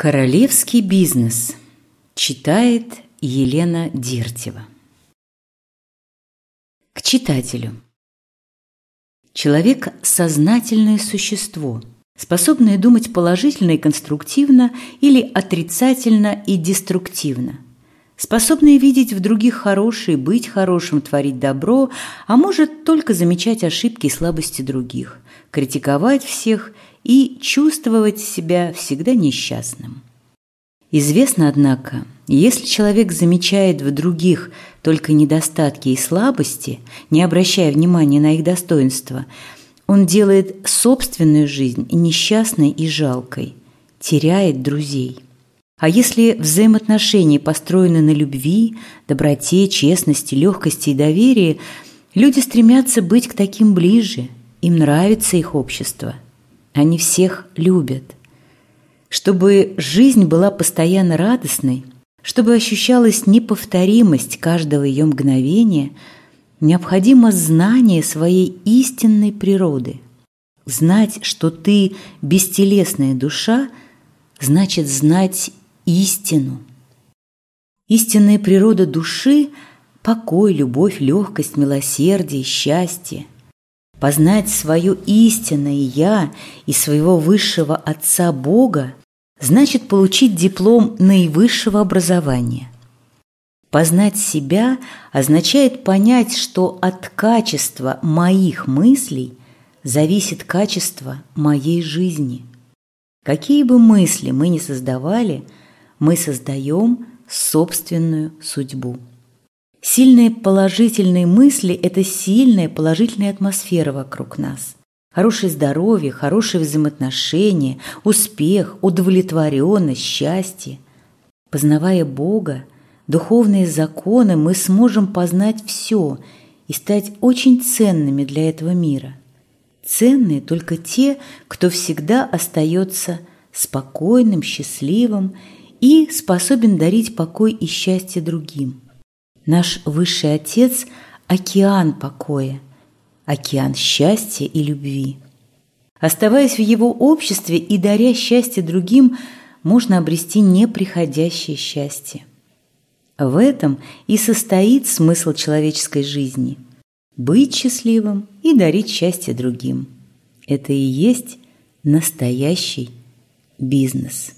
Королевский бизнес читает Елена Дертева. К читателю. Человек – сознательное существо, способное думать положительно и конструктивно или отрицательно и деструктивно, способное видеть в других хорошее, быть хорошим, творить добро, а может только замечать ошибки и слабости других, критиковать всех – и чувствовать себя всегда несчастным. Известно, однако, если человек замечает в других только недостатки и слабости, не обращая внимания на их достоинства, он делает собственную жизнь несчастной и жалкой, теряет друзей. А если взаимоотношения построены на любви, доброте, честности, легкости и доверии, люди стремятся быть к таким ближе, им нравится их общество – они всех любят. Чтобы жизнь была постоянно радостной, чтобы ощущалась неповторимость каждого ее мгновения, необходимо знание своей истинной природы. Знать, что ты бестелесная душа, значит знать истину. Истинная природа души – покой, любовь, легкость, милосердие, счастье – Познать свое истинное «я» и своего высшего Отца Бога значит получить диплом наивысшего образования. Познать себя означает понять, что от качества моих мыслей зависит качество моей жизни. Какие бы мысли мы ни создавали, мы создаем собственную судьбу. Сильные положительные мысли – это сильная положительная атмосфера вокруг нас. Хорошее здоровье, хорошие взаимоотношения, успех, удовлетворенность, счастье. Познавая Бога, духовные законы, мы сможем познать все и стать очень ценными для этого мира. Ценные только те, кто всегда остается спокойным, счастливым и способен дарить покой и счастье другим – Наш Высший Отец – океан покоя, океан счастья и любви. Оставаясь в Его обществе и даря счастье другим, можно обрести неприходящее счастье. В этом и состоит смысл человеческой жизни – быть счастливым и дарить счастье другим. Это и есть настоящий бизнес.